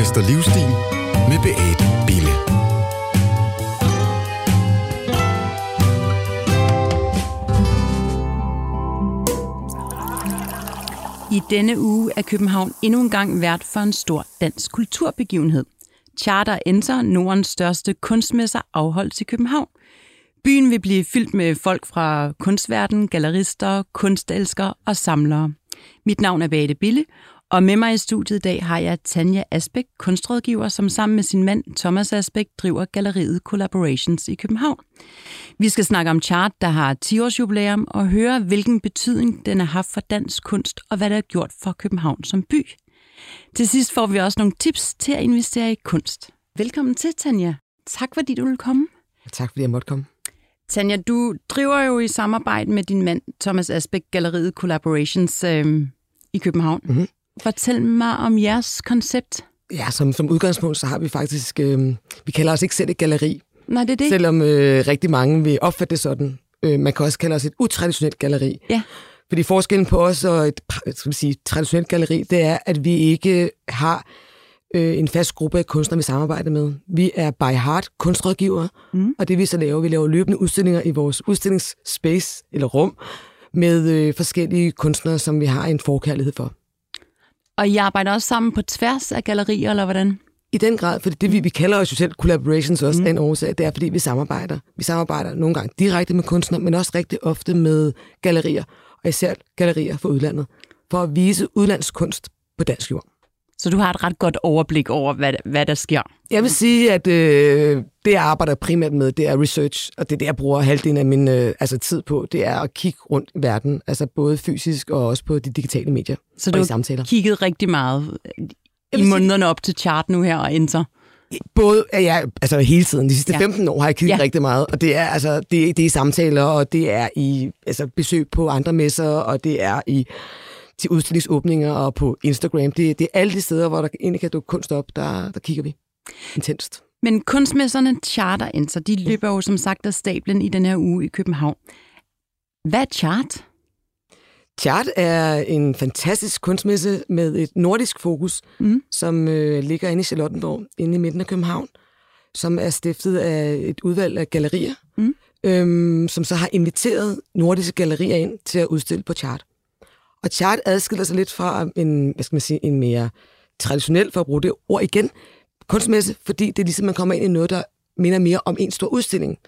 Fest og Livsstil med Beate Bille. I denne uge er København endnu en gang vært for en stor dansk kulturbegivenhed. Charter Enter, Nordens største kunstmesser, afholdt i København. Byen vil blive fyldt med folk fra kunstverden, gallerister, kunstelskere og samlere. Mit navn er Beate Bille, og med mig i studiet i dag har jeg Tanja Asbæk, kunstrådgiver, som sammen med sin mand Thomas Asbæk driver galleriet Collaborations i København. Vi skal snakke om Chart, der har 10 års jubilæum, og høre, hvilken betydning den har haft for dansk kunst, og hvad det har gjort for København som by. Til sidst får vi også nogle tips til at investere i kunst. Velkommen til, Tanja. Tak fordi du vil komme. Tak fordi jeg måtte komme. Tanja, du driver jo i samarbejde med din mand Thomas Asbæk galleriet Collaborations øh, i København. Mhm. Fortæl mig om jeres koncept. Ja, som, som udgangspunkt, så har vi faktisk... Øh, vi kalder os ikke selv et galleri, Nej, det er det. selvom øh, rigtig mange vil opfatte det sådan. Øh, man kan også kalde os et utraditionelt galleri. Ja. Fordi forskellen på os og et skal vi sige, traditionelt galleri, det er, at vi ikke har øh, en fast gruppe af kunstnere, vi samarbejder med. Vi er by heart kunstrådgivere, Mm. og det vi så laver, vi laver løbende udstillinger i vores udstillingsspace eller rum med øh, forskellige kunstnere, som vi har en forkærlighed for. Og I arbejder også sammen på tværs af gallerier, eller hvordan? I den grad, fordi det vi, vi kalder os jo selv collaborations også mm. af en årsag, det er fordi vi samarbejder. Vi samarbejder nogle gange direkte med kunstnere, men også rigtig ofte med gallerier, og især gallerier fra udlandet, for at vise udlandskunst på dansk jord. Så du har et ret godt overblik over, hvad, hvad der sker. Jeg vil sige, at øh, det, jeg arbejder primært med, det er research, og det er det, jeg bruger halvdelen af min øh, altså tid på. Det er at kigge rundt i verden, altså både fysisk og også på de digitale medier Så og du samtaler. kigget rigtig meget i månederne op til chart nu her og enter. Både, ja, altså hele tiden. De sidste Ja. ja. 15 år har jeg kigget ja. rigtig meget, og det er, altså, det, det er i samtaler, og det er i altså, besøg på andre messer, og det er i til udstillingsåbninger og på Instagram. Det, det er alle de steder, hvor der egentlig kan dukke kunst op, der, der kigger vi intenst. Men kunstmesserne Charter Enter, de løber jo som sagt af stablen i den her uge i København. Hvad er chart? Chart er en fantastisk kunstmesse med et nordisk fokus, Mm. som øh, ligger inde i Charlottenborg, inde i midten af København, som er stiftet af et udvalg af gallerier, Mm. øhm, som så har inviteret nordiske gallerier ind til at udstille på Chart. Og Chart adskiller sig lidt fra en, hvad skal man sige, en mere traditionel, for at bruge det ord igen, kunstmesse, fordi det er ligesom, man kommer ind i noget, der minder mere om en stor udstilling.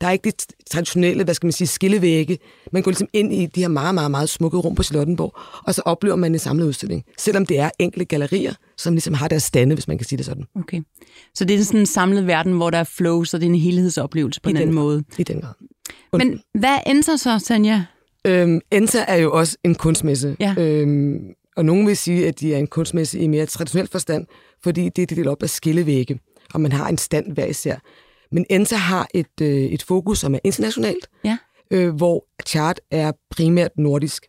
Der er ikke det traditionelle, hvad skal man sige, skillevægge. Man går ligesom ind i de her meget, meget, meget smukke rum på Charlottenborg, og så oplever man en samlet udstilling. Selvom det er enkelte gallerier, som ligesom har deres stande, hvis man kan sige det sådan. Okay. Så det er sådan en samlet verden, hvor der er flow, så det er en helhedsoplevelse på I en den anden måde. I den grad. Men hvad er Enter så, Tanja? Øhm, Enter er jo også en kunstmesse. Ja. Øhm, og nogen vil sige, at de er en kunstmesse i mere traditionel forstand, fordi det er delt op af skillevægge, og man har en stand hver især. Men Enter har et, øh, et fokus, som er internationalt, Ja. øh, hvor chart er primært nordisk.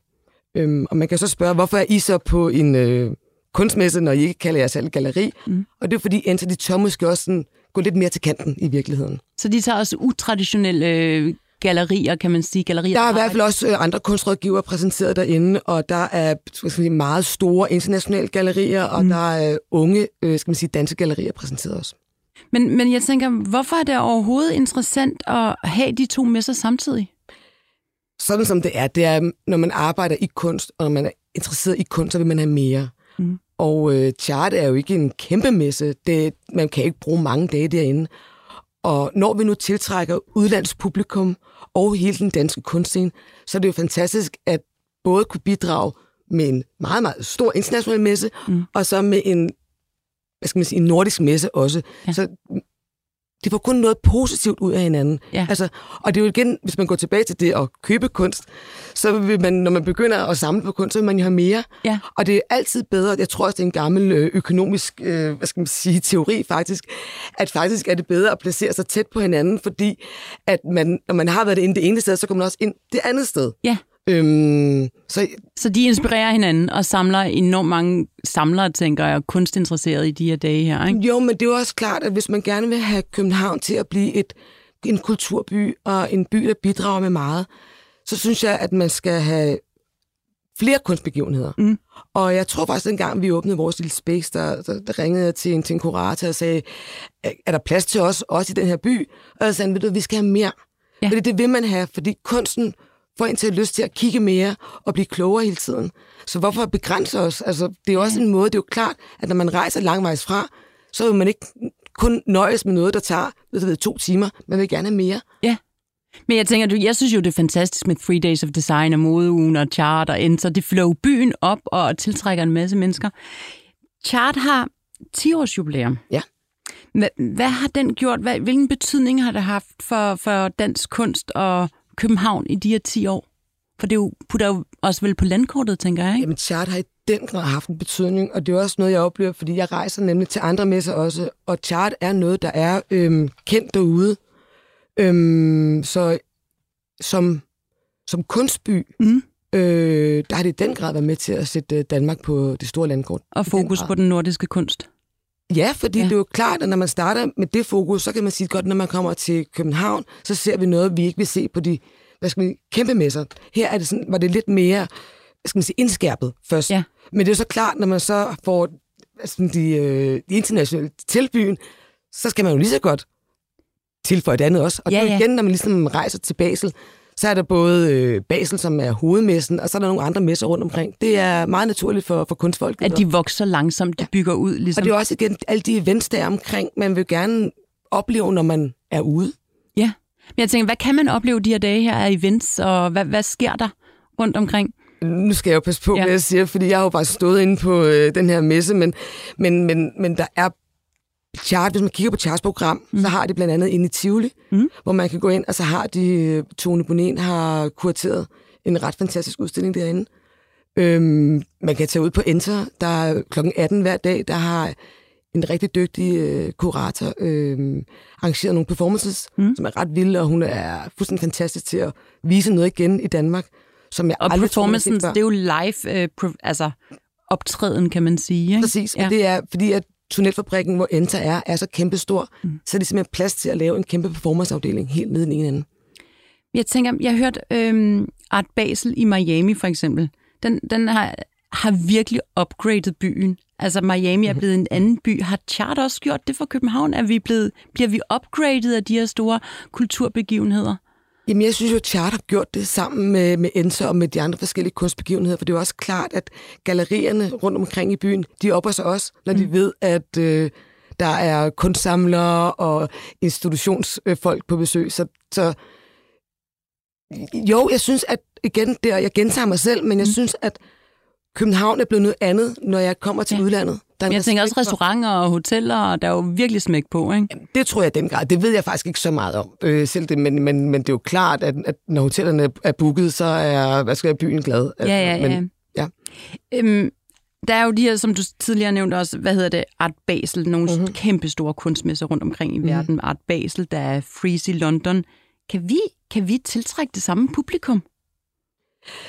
Øhm, og man kan så spørge, hvorfor er I så på en øh, kunstmesse, når I ikke kalder jer selv galleri? Mm. Og det er fordi Enter, de tør måske også sådan, gå lidt mere til kanten i virkeligheden. Så de tager også utraditionelle øh, gallerier, kan man sige. Gallerier, Der er i hvert fald også øh, andre kunstrådgivere præsenteret derinde, og der er skal sige, meget store internationale gallerier, og Mm. der er unge øh, skal man sige, danske gallerier præsenteret også. Men, men jeg tænker, hvorfor er det overhovedet interessant at have de to messer samtidig? Sådan som det er, det er, når man arbejder i kunst, og når man er interesseret i kunst, så vil man have mere. Mm. Og øh, Chart er jo ikke en kæmpe messe. Det, man kan ikke bruge mange dage derinde. Og når vi nu tiltrækker udlandspublikum og hele den danske kunstscene, så er det jo fantastisk at både kunne bidrage med en meget, meget stor international messe, Mm. og så med en, hvad skal man sige, en nordisk messe også. Ja. Så de får kun noget positivt ud af hinanden. Ja. Altså, og det er jo igen, hvis man går tilbage til det at købe kunst, så vil man, når man begynder at samle på kunst, så vil man jo have mere. Ja. Og det er altid bedre, jeg tror også, det er en gammel øh, økonomisk øh, hvad skal man sige, teori faktisk, at faktisk er det bedre at placere sig tæt på hinanden, fordi at man, når man har været inde det ene sted, så kommer man også ind det andet sted. Ja. Øhm, så Så de inspirerer hinanden og samler enormt mange samlere, tænker jeg, kunstinteresserede i de her dage her. Ikke? Jo, men det er jo også klart, at hvis man gerne vil have København til at blive et, en kulturby og en by, der bidrager med meget, så synes jeg, at man skal have flere kunstbegivenheder. Mm. Og jeg tror faktisk, at dengang vi åbnede vores lille space, der, der, der ringede jeg til en, til en kurator og sagde, er er der plads til os, også i den her by? Og jeg sagde, ved du, vi skal have mere. Ja. Fordi det vil man have, fordi kunsten får en til at lyst til at kigge mere og blive klogere hele tiden. Så hvorfor begrænse os? Altså, det er jo også en måde, det er jo klart, at når man rejser langvejs fra, så vil man ikke kun nøjes med noget, der tager ved, hvad, to timer. Man vil gerne have mere. Ja. Men jeg tænker, du, jeg synes jo, det er fantastisk med Three Days of Design og modeugen og Chart og Enter. Det flår jo byen op og tiltrækker en masse mennesker. Chart har 10 års jubilæum. Ja. Hvad, hvad har den gjort? Hvad, hvilken betydning har det haft for, for dansk kunst og København i de her 10 år? For det er jo, putter jo også vel på landkortet, tænker jeg, ikke? Jamen, chart har i den grad haft en betydning, og det er også noget, jeg oplever, fordi jeg rejser nemlig til andre messer også, og chart er noget, der er øhm, kendt derude. Øhm, så som, som kunstby, Mm. øh, der har det i den grad været med til at sætte øh, Danmark på det store landkort. Og den fokus grad. på den nordiske kunst. Ja, fordi Ja. det er jo klart, at når man starter med det fokus, så kan man sige godt, når man kommer til København, så ser vi noget, vi ikke vil se på de hvad skal man, kæmpe messer. Her er det sådan, var det lidt mere skal man sige, indskærpet først. Ja. Men det er jo så klart, når man så får man, de, øh, de internationale til byen, så skal man jo lige så godt tilføje det andet også. Og Ja, det er jo ja. igen, når man ligesom rejser til Basel, så er der både øh, Basel, som er hovedmessen, og så er der nogle andre messer rundt omkring. Det er meget naturligt for, for kunstfolket. At de vokser langsomt, de bygger ud, ligesom. Og det er også igen alle de events, der er omkring, man vil gerne opleve, når man er ude. Ja. Men jeg tænker, hvad kan man opleve de her dage her af events, og hvad, hvad sker der rundt omkring? Nu skal jeg jo passe på, ja. hvad jeg siger, fordi jeg har jo bare stået inde på øh, den her messe, men, men, men, men der er chart, hvis man kigger på charts program, mm. så har de blandt andet inde i Tivoli, Mm. hvor man kan gå ind, og så har de, øh, Tone Bonin har kurateret en ret fantastisk udstilling derinde. Øhm, man kan tage ud på Enter, der er klokken 18 hver dag, der har en rigtig dygtig øh, kurator øh, arrangeret nogle performances, Mm. som er ret vilde, og hun er fuldstændig fantastisk til at vise noget igen i Danmark, som jeg Og aldrig performancen, det er jo live, øh, altså optræden, kan man sige. Ikke? Præcis, Ja. og det er fordi, at tunnelfabrikken, hvor Enter er, er så kæmpestor, Mm. så er det simpelthen plads til at lave en kæmpe performanceafdeling helt nede i den ende. Jeg tænker, jeg har hørt øhm, Art Basel i Miami for eksempel. Den, den har, har virkelig upgradet byen. Altså Miami er blevet en anden by. Har Chart også gjort det for København? Er vi blevet, bliver vi upgradet af de her store kulturbegivenheder? Jamen, jeg synes jo, at Chart har gjort det sammen med, med Enter og med de andre forskellige kunstbegivenheder, for det er jo også klart, at gallerierne rundt omkring i byen, de opper sig også, når de ved, at øh, der er kunstsamlere og institutionsfolk på besøg. Så, så jo, jeg synes, at igen, der, jeg gentager mig selv, men jeg Mm. synes, at København er blevet noget andet, når jeg kommer til Ja. udlandet. Der er jeg tænker også restauranter og hoteller, og der er jo virkelig smæk på, ikke? Det tror jeg den grad. Det ved jeg faktisk ikke så meget om øh, selv det, men, men, men det er jo klart, at, at når hotellerne er booket, så er hvad skal jeg, byen glad. Altså, Ja, ja, ja. Men, ja. Øhm, der er jo de her, som du tidligere nævnte også, hvad hedder det, Art Basel, nogle Mhm. mm-hmm. kæmpe store kunstmesser rundt omkring i mm-hmm. verden. Art Basel, der er Freeze i London. Kan vi, kan vi tiltrække det samme publikum?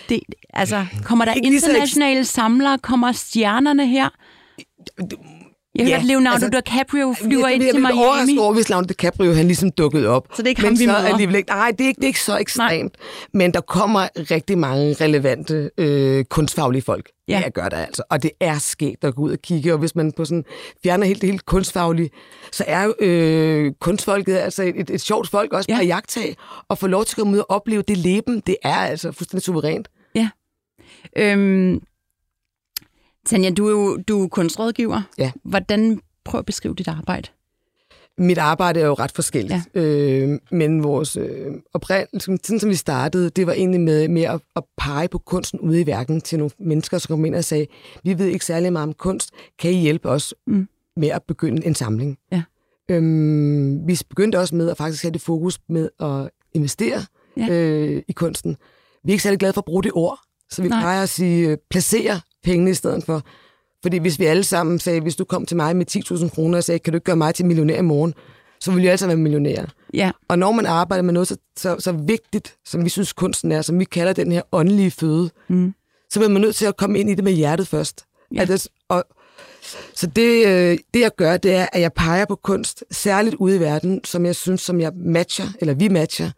Det, altså, kommer der internationale samlere? Kommer stjernerne her? Jeg har Ja, hørt, Leonardo altså, DiCaprio flyver jeg, ind jeg, til jeg bliver overrasket Miami. over, hvis Leonardo DiCaprio han ligesom dukkede op. Så det er ikke men ham, vi møder? alligevel ikke, nej, det er ikke, det er ikke så ekstremt. Men der kommer rigtig mange relevante øh, kunstfaglige folk. Ja. Ja. Det gør der altså. Og det er sket at gå ud og kigge. Og hvis man på sådan, fjerner helt det helt kunstfaglige, så er jo øh, kunstfolket altså et, et, et sjovt folk også Ja. ja. at jagtage. Og få lov til at komme ud og opleve det leben, det er altså fuldstændig suverænt. Øhm, Tanja, du er jo du er kunstrådgiver. Ja. Hvordan, prøv at beskrive dit arbejde. Mit arbejde er jo ret forskelligt, ja. øh, men vores øh, oprindelse, sådan som vi startede, det var egentlig med, med at, at pege på kunsten ude i verden til nogle mennesker, som kom ind og sagde, vi ved ikke særlig meget om kunst, kan I hjælpe os Mm. med at begynde en samling? Ja. Øhm, vi begyndte også med at faktisk have det fokus med at investere Ja. øh, i kunsten. Vi er ikke særlig glade for at bruge det ord, så vi Nej. Nej. plejer at sige, øh, placere pengene i stedet for. Fordi hvis vi alle sammen sagde, hvis du kom til mig med 10.000 kroner og sagde, kan du ikke gøre mig til millionær i morgen, så ville vi alle sammen være millionærer. Ja, Og når man arbejder med noget så, så, så vigtigt, som vi synes kunsten er, som vi kalder den her åndelige føde, Mm. så bliver man nødt til at komme ind i det med hjertet først. Ja. Det, og, så det, øh, det, jeg gør, det er, at jeg peger på kunst, særligt ude i verden, som jeg synes, som jeg matcher, eller vi matcher,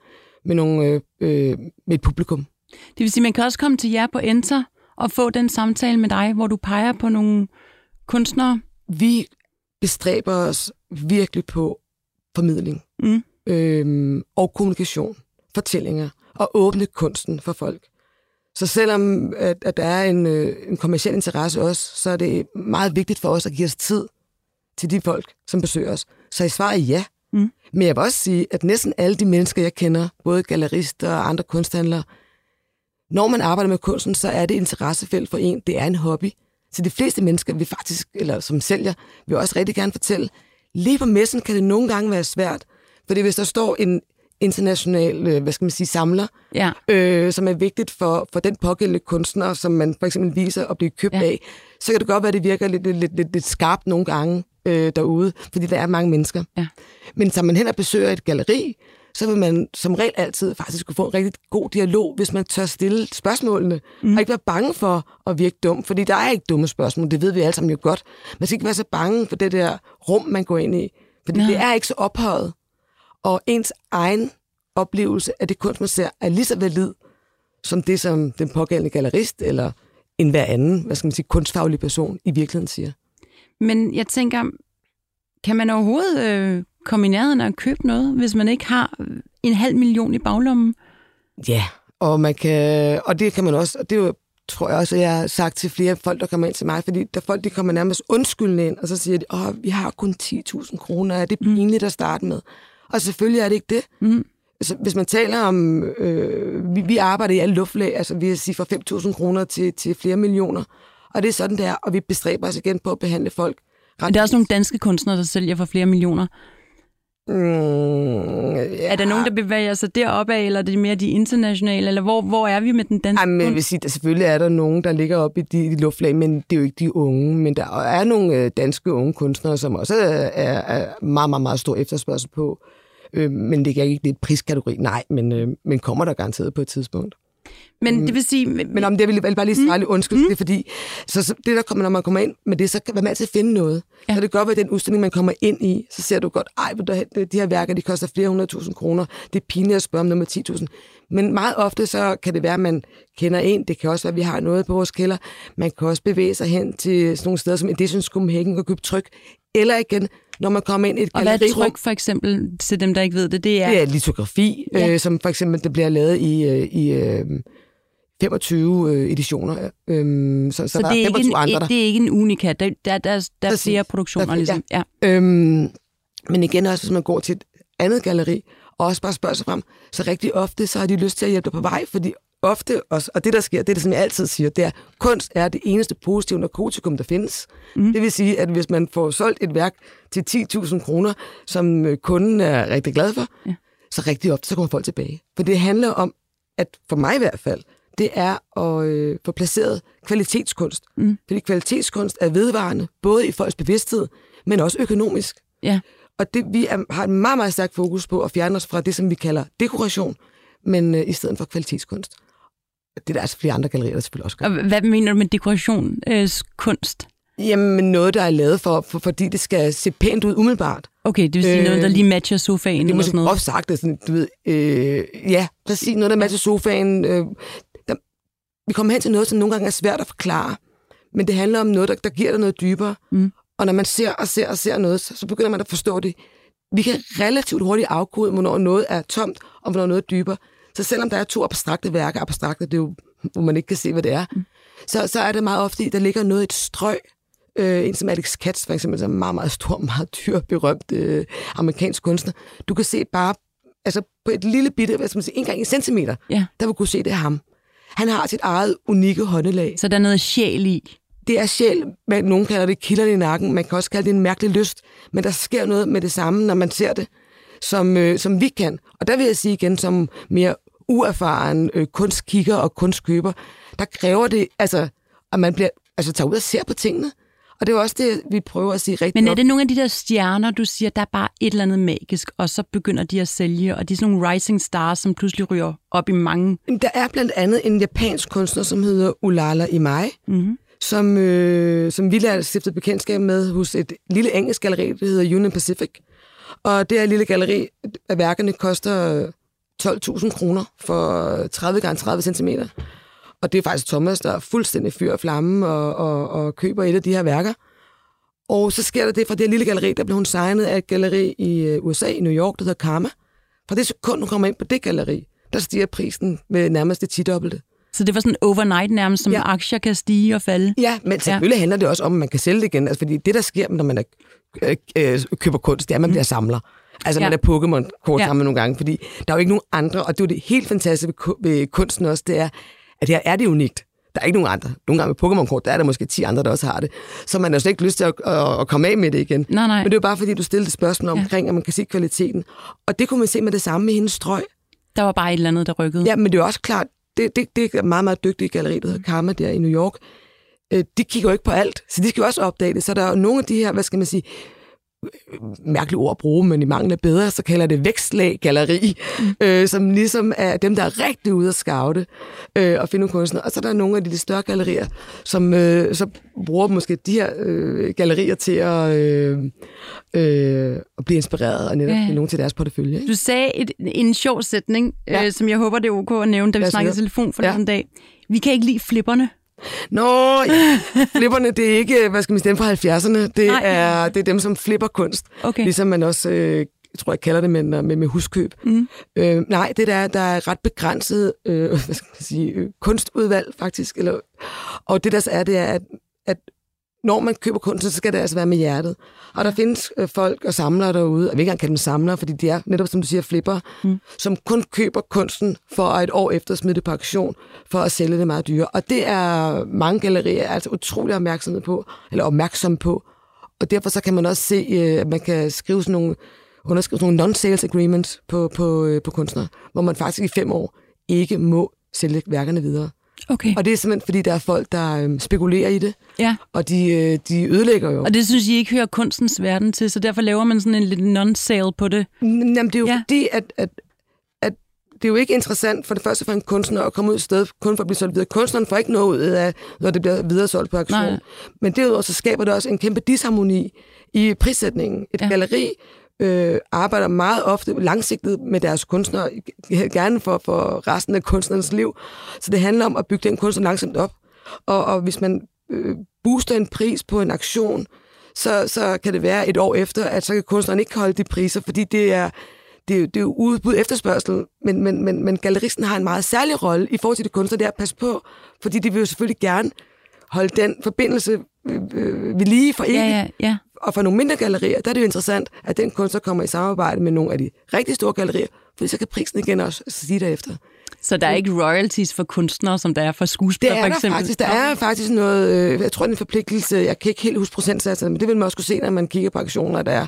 med, nogle, øh, øh, med et publikum. Det vil sige, man kan også komme til jer på Enter at få den samtale med dig, hvor du peger på nogle kunstnere? Vi bestræber os virkelig på formidling Mm. øhm, og kommunikation, fortællinger og åbne kunsten for folk. Så selvom at, at der er en, øh, en kommersiel interesse også, så er det meget vigtigt for os at give os tid til de folk, som besøger os. Så i svaret er ja. Mm. Men jeg vil også sige, at næsten alle de mennesker, jeg kender, både gallerister og andre kunsthandlere, når man arbejder med kunsten, så er det interessefelt for en. Det er en hobby. Så de fleste mennesker, vi faktisk, eller som sælger, vil også rigtig gerne fortælle, lige på messen kan det nogle gange være svært, fordi hvis der står en international, øh, hvad skal man sige, samler, Ja. øh, som er vigtigt for, for den pågældende kunstner, som man for eksempel viser at blive købt Ja. af, så kan det godt være, at det virker lidt, lidt, lidt, lidt, skarpt nogle gange øh, derude, fordi der er mange mennesker. Ja. Men tager man hen og besøger et galeri, så vil man som regel altid faktisk kunne få en rigtig god dialog, hvis man tør stille spørgsmålene, mm. og ikke være bange for at virke dum, fordi der er ikke dumme spørgsmål, det ved vi alle sammen jo godt. Man skal ikke være så bange for det der rum, man går ind i, fordi Nej. det er ikke så ophøjet, og ens egen oplevelse af det kunst, man ser, er lige så valid som det, som den pågældende gallerist eller en hver anden, hvad skal man sige, kunstfaglig person i virkeligheden siger. Men jeg tænker, kan man overhovedet øh, komme i nærheden af at købe noget, hvis man ikke har en halv million i baglommen? Ja, og, man kan, og det kan man også, og det er jo, tror jeg også, at jeg har sagt til flere folk, der kommer ind til mig, fordi der folk, de kommer nærmest undskyldende ind, og så siger de, åh, vi har kun 10.000 kroner, er det pinligt at starte med? Og selvfølgelig er det ikke det. Mm. Altså, hvis man taler om, øh, vi, vi arbejder i alle luftlag, altså vi vil sige fra 5.000 kroner til, til flere millioner, og det er sådan, det er, og vi bestræber os igen på at behandle folk ret Men der er også nogle danske kunstnere, der sælger for flere millioner. Mm, ja. Er der nogen, der bevæger sig deroppe af, eller er det mere de internationale, eller hvor, hvor er vi med den danske Ej, men jeg vil sige, at selvfølgelig er der nogen, der ligger oppe i de, de luftlag, men det er jo ikke de unge. Men der er nogle øh, danske unge kunstnere, som også er, er, meget, meget, meget stor efterspørgsel på. Øh, men det er ikke det priskategori, nej, men, øh, men kommer der garanteret på et tidspunkt. Men det vil sige... Men om det vil jeg bare lige svare lidt undskyld, mm. det er fordi, så, så det der kommer, når man kommer ind med det, så kan man altid finde noget. Ja. Så det godt være, den udstilling, man kommer ind i, så ser du godt, ej, de her værker, de koster flere hundrede tusind kroner. Det er pinligt at spørge om nummer 10.000. Men meget ofte, så kan det være, at man kender en. Det kan også være, at vi har noget på vores kælder. Man kan også bevæge sig hen til sådan nogle steder som Editions Copenhagen og købe tryk. Eller igen, når man kommer ind i et Og hvad er tryk for eksempel, til dem, der ikke ved det? Det er... Det er litografi, Ja. ja. øh, som for eksempel det bliver lavet i, øh, i øh, 25 øh, editioner. Øh, så, så, så der det er, er ikke 25 en, andre der. det er ikke en unikat. Der, der, der, der er flere produktioner, Der er- ligesom. Ja. Øhm, men igen også, hvis man går til et andet galleri, og også bare spørger sig frem, så rigtig ofte, så har de lyst til at hjælpe dig på vej, fordi ofte, også, og det der sker, det er det, som jeg altid siger, det er, kunst er det eneste positive narkotikum, der findes. Mm. Det vil sige, at hvis man får solgt et værk til 10.000 kroner, som øh, kunden er rigtig glad for, Ja. så rigtig ofte, så kommer folk tilbage. For det handler om, at for mig i hvert fald, det er at øh, få placeret kvalitetskunst. Mm. Fordi kvalitetskunst er vedvarende, både i folks bevidsthed, men også økonomisk. ja. Og det, vi er, har et meget, meget stærkt fokus på at fjerne os fra det, som vi kalder dekoration, men øh, i stedet for kvalitetskunst. Det er der altså flere andre gallerier, der selvfølgelig også gør. Og hvad mener du med dekorationskunst? Jamen noget, der er lavet for, for, fordi det skal se pænt ud umiddelbart. Okay, det vil sige Øh, noget, der lige matcher sofaen Det er eller måske sådan noget. groft sagt, det sådan, du ved, øh, ja, præcis noget, der matcher sofaen. Øh, der, vi kommer hen til noget, som nogle gange er svært at forklare, men det handler om noget, der, der giver dig noget dybere. Mm. Og når man ser og ser og ser noget, så, så begynder man at forstå det. Vi kan relativt hurtigt afkode, hvornår noget er tomt, og hvornår noget er dybere. Så selvom der er to abstrakte værker, abstrakte, det er jo, hvor man ikke kan se, hvad det er, mm. så, så er det meget ofte, der ligger noget i et strøg. Øh, en som Alex Katz, for eksempel, som er en meget, meget stor, meget dyr, berømt øh, amerikansk kunstner. Du kan se bare, altså på et lille bitte, hvad skal man sige, en gang i centimeter, Ja. der vil kunne se, det er ham. Han har sit eget unikke håndelag. Så der er noget sjæl i. Det er sjæl, men nogen kalder det kilderne i nakken, man kan også kalde det en mærkelig lyst, men der sker noget med det samme, når man ser det, som, øh, som vi kan. Og der vil jeg sige igen, som mere uerfaren øh, kunstkigger og kunstkøber, der kræver det, altså, at man bliver, altså, tager ud og ser på tingene. Og det er jo også det, vi prøver at sige rigtig Men er op. det nogle af de der stjerner, du siger, der er bare et eller andet magisk, og så begynder de at sælge, og de er sådan nogle rising stars, som pludselig ryger op i mange... Der er blandt andet en japansk kunstner, som hedder Ulala Imai, Mm-hmm. som, øh, som vi lærte stiftet bekendtskab med hos et lille engelsk galleri, der hedder Union Pacific. Og det her lille galleri af værkerne koster 12.000 kroner for 30 gange 30 cm. Og det er faktisk Thomas, der er fuldstændig fyr og flamme og, og, og køber et af de her værker. Og så sker der det fra det lille galleri, der blev hun signet af et galleri i øh, USA, i New York, der hedder Karma. Fra det sekund, hun kommer ind på det galleri, der stiger prisen med nærmest det 10-dobbelte. Så det var sådan overnight nærmest, som ja. Aktier kan stige og falde? Ja, men selvfølgelig ja. handler det også om, at man kan sælge det igen. Altså, fordi det, der sker, når man er, øh, øh, køber kunst, det er, at man bliver samler. Altså, Ja. ja. man er Pokémon-kort Ja. ja. sammen nogle gange, fordi der er jo ikke nogen andre, og det er jo det helt fantastiske ved, ku- ved kunsten også, det er, at her er det unikt. Der er ikke nogen andre. Nogle gange med Pokémon-kort, der er der måske 10 andre, der også har det. Så man har slet ikke lyst til at, at, at komme af med det igen. Nej, nej. Men det er jo bare fordi, du stillede et spørgsmål omkring, at man kan se kvaliteten. Og det kunne man se med det samme med hendes strøg. Der var bare et eller andet, der rykkede. Ja, men det er også klart, det, det, det er et meget, meget dygtige galleri, der hedder Karma der i New York. Øh, de kigger jo ikke på alt, så de skal jo også opdage det. Så der er nogle af de her, hvad skal man sige, mærkelige ord at bruge, men i mangel af bedre, så kalder det vækstlag-galleri, mm. øh, som ligesom er dem, der er rigtig ude at scoute øh, og finde nogle kunstnere. Og så er der nogle af de lidt større gallerier, som øh, så bruger måske de her øh, gallerier til at, øh, øh, at blive inspireret og netop Ja. nogle til deres portefølje. Ikke? Du sagde et, en sjov sætning, ja. Øh, som jeg håber, det er ok at nævne, da vi snakkede i telefon for Ja. den dag. Vi kan ikke lide flipperne. Nå, ja. flipperne, det er ikke, hvad skal man sige, dem fra 70'erne. Det Nej. er, det er dem, som flipper kunst. Okay. Ligesom man også, øh, tror jeg kalder det med, med, med huskøb. Mm. Øh, nej, det der, der er ret begrænset øh, hvad skal man sige, øh, kunstudvalg faktisk. Eller, og det der så er, det er, at, at når man køber kunst, så skal det altså være med hjertet. Og der findes øh, folk og samlere derude, og vi ikke engang kalde dem samlere, fordi de er netop, som du siger, flipper, mm. som kun køber kunsten for at et år efter smide det på auktion, for at sælge det meget dyre. Og det er mange gallerier altså utrolig opmærksomme på, eller opmærksomme på. Og derfor så kan man også se, øh, at man kan skrive sådan nogle, underskrive sådan nogle non-sales agreements på, på, øh, på kunstnere, hvor man faktisk i fem år ikke må sælge værkerne videre. Okay. Og det er simpelthen, fordi der er folk, der øh, spekulerer i det, Ja. og de, øh, de ødelægger jo. Og det synes I ikke hører kunstens verden til, så derfor laver man sådan en lidt non-sale på det. Jamen, det er jo Ja. fordi, at, at, at det er jo ikke interessant for det første for en kunstner at komme ud et sted kun for at blive solgt videre. Kunstneren får ikke noget ud af, når det bliver videre solgt på auktion. Nej. Men derudover så skaber det også en kæmpe disharmoni i prissætningen. Et Ja. ja øh, arbejder meget ofte langsigtet med deres kunstnere, gerne for, for resten af kunstnerens liv. Så det handler om at bygge den kunstner langsomt op. Og, og hvis man øh, booster en pris på en aktion, så, så kan det være et år efter, at så kan kunstneren ikke holde de priser, fordi det er, det er, det er udbud efterspørgsel, men, men, men, men galleristen har en meget særlig rolle i forhold til de kunstnere, det er at passe på, fordi de vil jo selvfølgelig gerne holde den forbindelse øh, ved lige for evigt. Ja, ja, ja. Og for nogle mindre gallerier, der er det jo interessant, at den kunstner kommer i samarbejde med nogle af de rigtig store gallerier, fordi så kan prisen igen også sige derefter. Så der er ikke royalties for kunstnere, som der er for Det skuespillere, er for der eksempel? faktisk. Der er faktisk noget, øh, jeg tror, det er en forpligtelse, jeg kan ikke helt huske procentsatserne, men det vil man også kunne se, når man kigger på aktioner, der er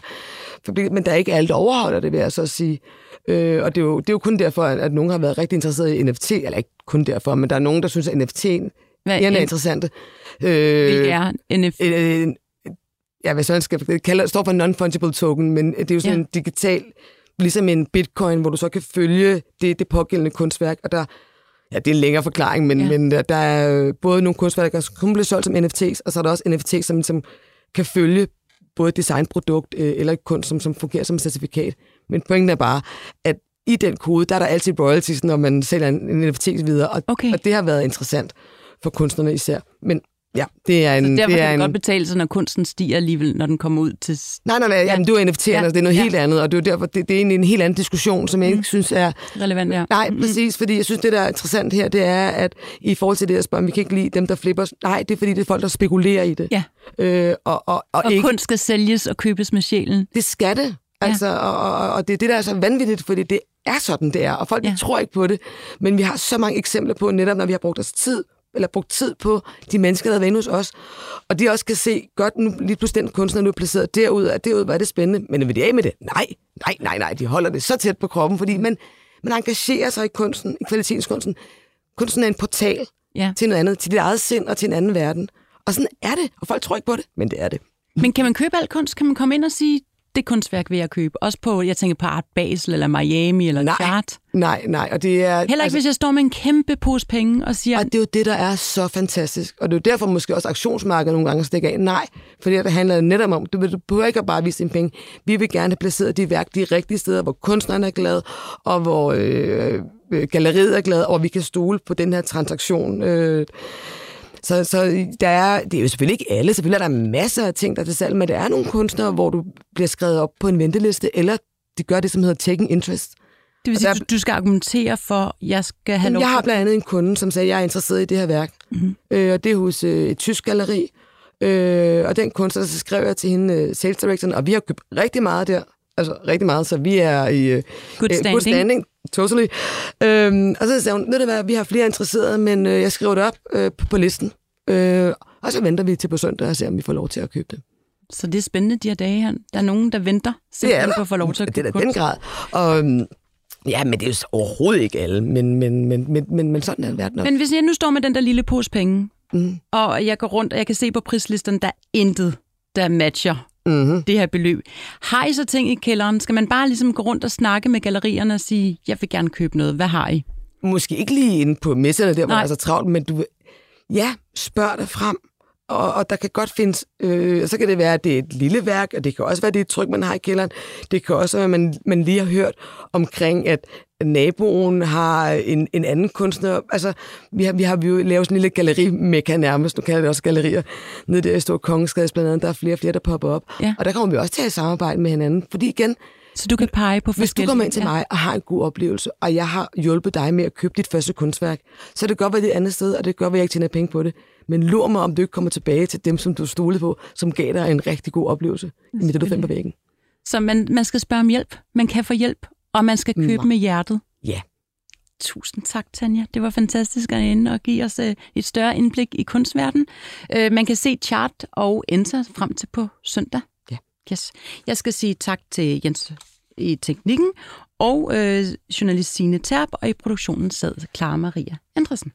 men der er ikke alt, der overholder det, vil jeg så sige. Øh, og det er, jo, det er jo kun derfor, at, at nogen har været rigtig interesseret i NFT, eller ikke kun derfor, men der er nogen, der synes, at NFT'en Hvad er en- interessante. Øh, Hvilket er NF. øh, ja, hvad sådan skal det kalder, det står for non-fungible token, men det er jo sådan Ja. en digital, ligesom en bitcoin, hvor du så kan følge det, det pågældende kunstværk, og der, ja, det er en længere forklaring, men, Ja. men der, der er både nogle kunstværker, som kun bliver solgt som NFT's, og så er der også NFT's, som, som kan følge både et designprodukt øh, eller et kunst, som, som fungerer som et certifikat. Men pointen er bare, at i den kode, der er der altid royalties, når man sælger en, en NFT videre, og, Okay. og det har været interessant for kunstnerne især. Men ja, det er en... Så derfor det er kan en, godt betale sig, når kunsten stiger alligevel, når den kommer ud til... Nej, nej, nej, ja. jamen, du er NFT'erne, Ja. ja. det er noget Ja. helt andet, og det er, derfor, det, det er egentlig en helt anden diskussion, som jeg ikke synes er... Relevant, ja. Nej, præcis, fordi jeg synes, det der er interessant her, det er, at i forhold til det, at spørge, om vi kan ikke lide dem, der flipper. Nej, det er fordi, det er folk, der spekulerer i det. Ja. Øh, og, og, og, Og ikke, kunst skal sælges og købes med sjælen. det skal det. Altså, og, og, og det er det, der er så vanvittigt, fordi det er sådan, det er, og folk Ja. ja. tror ikke på det. Men vi har så mange eksempler på, netop når vi har brugt os tid eller brugt tid på de mennesker, der har været hos os. Og de også kan se, godt nu lige pludselig den kunstner nu er placeret derude, og derude, hvor er det spændende. Men vil de af med det? Nej, nej, nej, nej. De holder det så tæt på kroppen, fordi man, man engagerer sig i kunsten, i kvalitetskunsten. Kunsten er en portal Ja. til noget andet, til dit eget sind og til en anden verden. Og sådan er det, og folk tror ikke på det, men det er det. Men kan man købe alt kunst? Kan man komme ind og sige, det kunstværk vil jeg købe? Også på, jeg tænker på Art Basel, eller Miami, eller Nej. Chart. Nej, nej, og det er... Heller ikke, altså, hvis jeg står med en kæmpe pose penge og siger, Og det er jo det, der er så fantastisk. Og det er jo derfor måske også aktionsmarkedet nogle gange stikker af. Nej, for det handler netop om, du, du behøver ikke at bare vise dine penge. Vi vil gerne have placeret de værk de rigtige steder, hvor kunstneren er glad, og hvor øh, øh, galleriet er glad, og vi kan stole på den her transaktion. Øh, så, så der er, det er jo selvfølgelig ikke alle, selvfølgelig er der masser af ting, der er til salg, men der er nogle kunstnere, hvor du bliver skrevet op på en venteliste, eller de gør det, som hedder taking interest. Det vil sige, der- du, du skal argumentere for, at jeg skal have lov Jeg har blandt andet en kunde, som sagde, at jeg er interesseret i det her værk. Mm-hmm. Øh, og det er hos øh, et tysk galleri. Øh, og den kunstner, så skrev jeg til hende, øh, sales directoren, og vi har købt rigtig meget der. Altså rigtig meget, så vi er i øh, Good øh, standing. good standing. Totally. Øhm, og så sagde hun, ved du hvad, vi har flere interesserede, men øh, jeg skriver det op øh, på, på listen. Øh, og så venter vi til på søndag og ser, om vi får lov til at købe det. Så det er spændende, de her dage her. Der er nogen, der venter simpelthen på at få lov til at Det er købe da den grad. Og, øhm, ja, men det er jo overhovedet ikke alle, men, men, men, men, men, men sådan er verden. Men hvis jeg nu står med den der lille pose penge, Mm. og jeg går rundt, og jeg kan se på prislisten, der er intet, der matcher Mm-hmm. det her beløb. Har I så ting i kælderen? Skal man bare ligesom gå rundt og snakke med gallerierne og sige, jeg vil gerne købe noget. Hvad har I? Måske ikke lige inde på messerne, der hvor Nej. der er så travlt, men du, ja, spørg dig frem. Og, og der kan godt findes, øh, så kan det være, at det er et lille værk, og det kan også være, at det er et tryk, man har i kælderen. Det kan også være, at man, man lige har hørt omkring, at naboen har en, en anden kunstner. Altså, vi har, vi har jo lavet sådan en lille gallerimekka nærmest, nu kalder det også gallerier, nede der i Stor Kongeskades blandt andet. Der er flere og flere, der popper op. Ja. Og der kommer vi også til at samarbejde med hinanden, fordi igen, Så du kan pege på hvis du forskellige... kommer ind til Ja. mig og har en god oplevelse, og jeg har hjulpet dig med at købe dit første kunstværk, så det kan godt være det et andet sted, og det kan godt være, at jeg ikke tjener penge på det. Men lur mig, om du ikke kommer tilbage til dem, som du stolede på, som gav dig en rigtig god oplevelse. Men det er du fem på væggen. Så man, man skal spørge om hjælp. Man kan få hjælp, og man skal købe Nå. med hjertet. Ja. Tusind tak, Tanja. Det var fantastisk at inde og give os øh, et større indblik i kunstverden. Øh, man kan se chart og enter frem til på søndag. Ja. Yes. Jeg skal sige tak til Jens i teknikken og øh, journalist Signe Terp, og i produktionen sad Clara Maria Andresen.